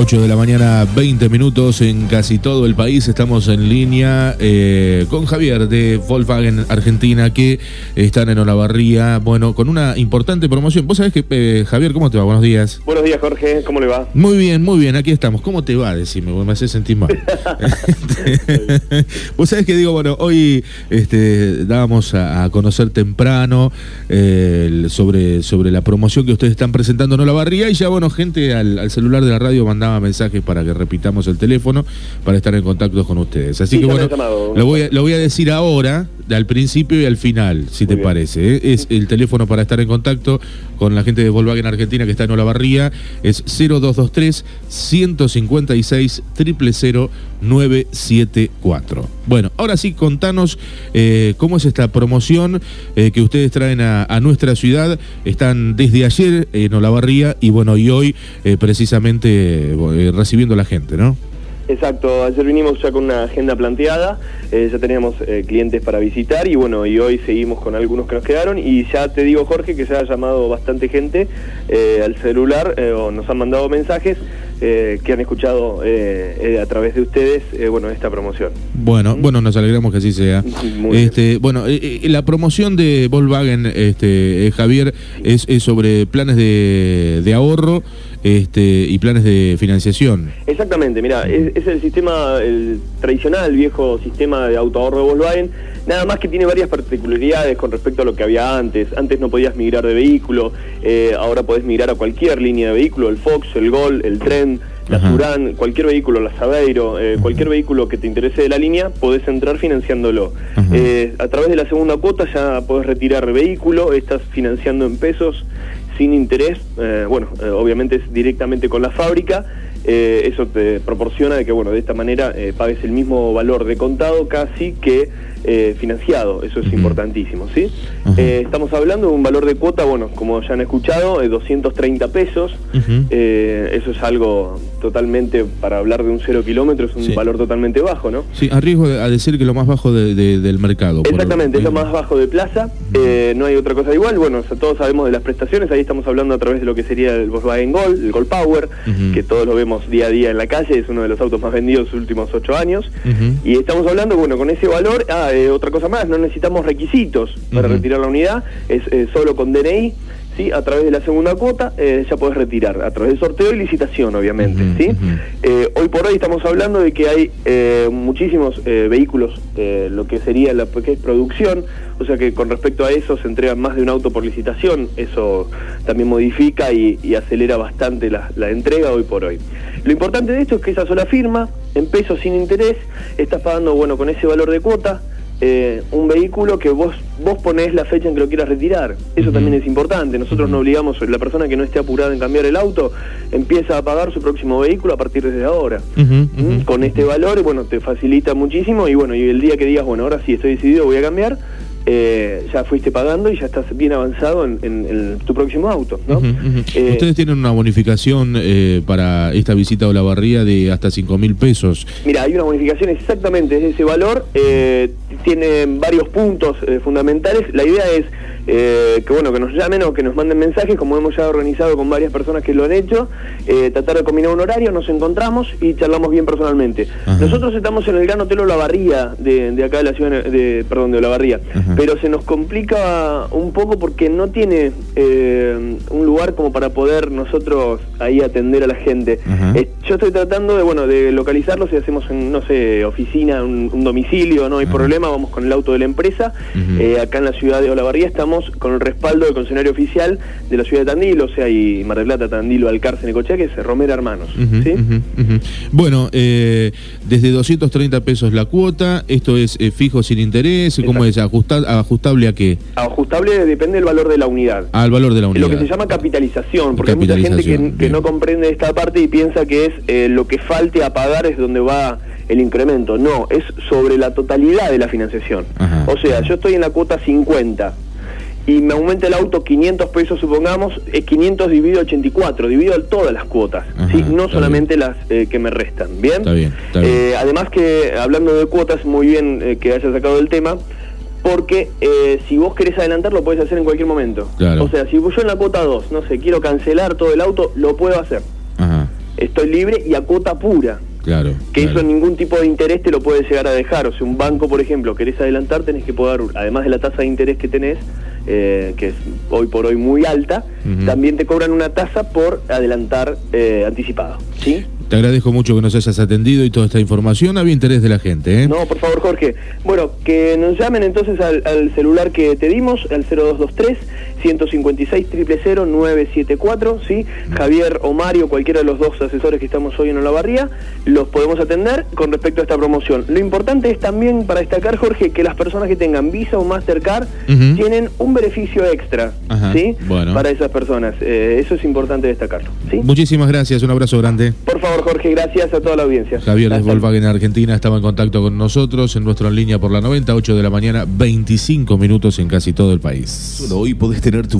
8 de la mañana, 20 minutos en casi todo el país. Estamos en línea eh, con Javier de Volkswagen Argentina que están en Olavarría, bueno, con una importante promoción. Vos sabés que, eh, Javier, ¿cómo te va? Buenos días. Buenos días, Jorge, ¿cómo le va? Muy bien, muy bien, aquí estamos. ¿Cómo te va? Decime, me hace sentir mal. Vos sabés que digo, bueno, hoy este, dábamos a, conocer temprano eh, sobre, sobre la promoción que ustedes están presentando en Olavarría y ya, bueno, gente al, al celular de la radio mandaba mensajes para que repitamos el teléfono para estar en contacto con ustedes. Así que bueno, lo voy, a, lo voy a decir ahora, al principio y al final, si te parece. ¿eh? Es el teléfono para estar en contacto con la gente de Volkswagen Argentina que está en Olavarría, es 0223 156 974. Bueno, ahora sí, contanos eh, cómo es esta promoción eh, que ustedes traen a, nuestra ciudad. Están desde ayer en Olavarría y bueno, y hoy precisamente recibiendo a la gente, ¿no? Exacto, ayer vinimos ya con una agenda planteada, eh, ya teníamos eh, clientes para visitar y bueno, y hoy seguimos con algunos que nos quedaron y ya te digo Jorge que se ha llamado bastante gente eh, al celular o nos han mandado mensajes que han escuchado a través de ustedes bueno esta promoción. Bueno, ¿Mm? bueno, nos alegramos que así sea. este, bueno, la promoción de Volkswagen, este, Javier, es, sobre planes de, de ahorro este, y planes de financiación. Exactamente, mira, es, el sistema el tradicional, el viejo sistema de autoahorro de Volkswagen, nada más que tiene varias particularidades con respecto a lo que había antes. Antes no podías migrar de vehículo, eh, ahora podés migrar a cualquier línea de vehículo, el Fox, el Gol, el Tren, la Surán, cualquier vehículo, la Sabeiro, eh, cualquier vehículo que te interese de la línea, podés entrar financiándolo. Eh, a través de la segunda cuota ya podés retirar vehículo, estás financiando en pesos sin interés, eh, bueno, eh, obviamente es directamente con la fábrica, eh, eso te proporciona de que, bueno, de esta manera pagues el mismo valor de contado casi que financiado, eso es importantísimo, ¿sí? Estamos hablando de un valor de cuota, bueno, como ya han escuchado, de 230 pesos, eso es algo totalmente, para hablar de un cero kilómetro, es un valor totalmente bajo, ¿no? Sí, arriesgo a decir que lo más bajo del mercado. Exactamente, es lo más bajo de plaza, no hay otra cosa igual, bueno, todos sabemos de las prestaciones, ahí estamos hablando a través de lo que sería el Volkswagen Gol, el Gol Power, que todos lo vemos día a día en la calle, es uno de los autos más vendidos los últimos ocho años, y estamos hablando, bueno, con ese valor, ah, eh, otra cosa más, no necesitamos requisitos para retirar la unidad, es eh, solo con DNI, ¿sí? a través de la segunda cuota eh, ya puedes retirar, a través de sorteo y licitación, obviamente. ¿sí? hoy por hoy estamos hablando de que hay muchísimos vehículos, lo que sería la que es producción, o sea que con respecto a eso se entrega más de un auto por licitación, eso también modifica y, acelera bastante la, la entrega hoy por hoy. Lo importante de esto es que esa sola firma, en pesos sin interés, estás pagando, bueno, con ese valor de cuota, eh, un vehículo que vos vos ponés la fecha en que lo quieras retirar. Eso también es importante. Nosotros no obligamos, la persona que no esté apurada en cambiar el auto, empieza a pagar su próximo vehículo a partir de ahora. ¿Mm? Con este valor, bueno, te facilita muchísimo y bueno, y el día que digas, bueno, ahora sí estoy decidido, voy a cambiar, eh, ya fuiste pagando y ya estás bien avanzado en, tu próximo auto. ¿no? Eh, Ustedes tienen una bonificación eh, para esta visita a Olavarría de hasta 5 mil pesos. Mira, hay una bonificación exactamente de ese valor, tiene varios puntos fundamentales. La idea es eh, que bueno, que nos llamen o que nos manden mensajes, como hemos ya organizado con varias personas que lo han hecho, eh, tratar de combinar un horario, nos encontramos y charlamos bien personalmente. Nosotros estamos en el Gran Hotel Olavarría, de, de acá de la ciudad, de, perdón, de Olavarría, pero se nos complica un poco porque no tiene eh, un lugar como para poder nosotros ahí atender a la gente. Yo estoy tratando de, bueno, de localizarlo, si hacemos, en, no sé, oficina, un, domicilio, no hay problema, vamos con el auto de la empresa. acá en la ciudad de Olavarría estamos con el respaldo del concesionario oficial de la ciudad de Tandil, o sea, y Mar del Plata, Tandil, Alcárcel, Necochea, que es Romero Hermanos. bueno, eh, desde 230 pesos la cuota, esto es eh, fijo sin interés, ¿cómo es? ¿Ajustable a qué? Ajustable depende del valor de la unidad. Al valor de la unidad. Lo que se llama capitalización, porque hay mucha gente que, no comprende esta parte y piensa que es eh, lo que falte a pagar es donde va el incremento. No, es sobre la totalidad de la financiación. o sea, yo estoy en la cuota 50 y me aumenta el auto 500 pesos, supongamos, es 500 dividido 84, dividido todas las cuotas, ¿sí? no solamente las eh, que me restan. ¿Bien? Está bien, eh, además que, hablando de cuotas, muy bien eh, que hayas sacado el tema, porque si vos querés adelantar lo podés hacer en cualquier momento. O sea, si yo en la cuota 2, no sé, quiero cancelar todo el auto, lo puedo hacer. Estoy libre y a cuota pura. Claro. Que claro. eso ningún tipo de interés te lo puede llegar a dejar. O sea, un banco, por ejemplo, querés adelantar, tenés que poder, además de la tasa de interés que tenés, eh, que es hoy por hoy muy alta, también te cobran una tasa por adelantar eh, anticipado. ¿Sí? Te agradezco mucho que nos hayas atendido y toda esta información. Había interés de la gente, ¿eh? No, por favor, Jorge. Bueno, que nos llamen entonces al, al celular que te dimos, al 0223 156 000 974, ¿sí? Javier o Mario, cualquiera de los dos asesores que estamos hoy en Olavarría, los podemos atender con respecto a esta promoción. Lo importante es también para destacar, Jorge, que las personas que tengan Visa o Mastercard Ujú. tienen un beneficio extra, Ajá, ¿sí? bueno. Para esas personas. Eh, eso es importante destacarlo, ¿sí? Muchísimas gracias, un abrazo grande. Por favor, Jorge, gracias a toda la audiencia. Javier de Volkswagen Argentina estaba en contacto con nosotros en nuestra línea por la 98 de la mañana, 25 minutos en casi todo el país. Solo hoy podés tener tu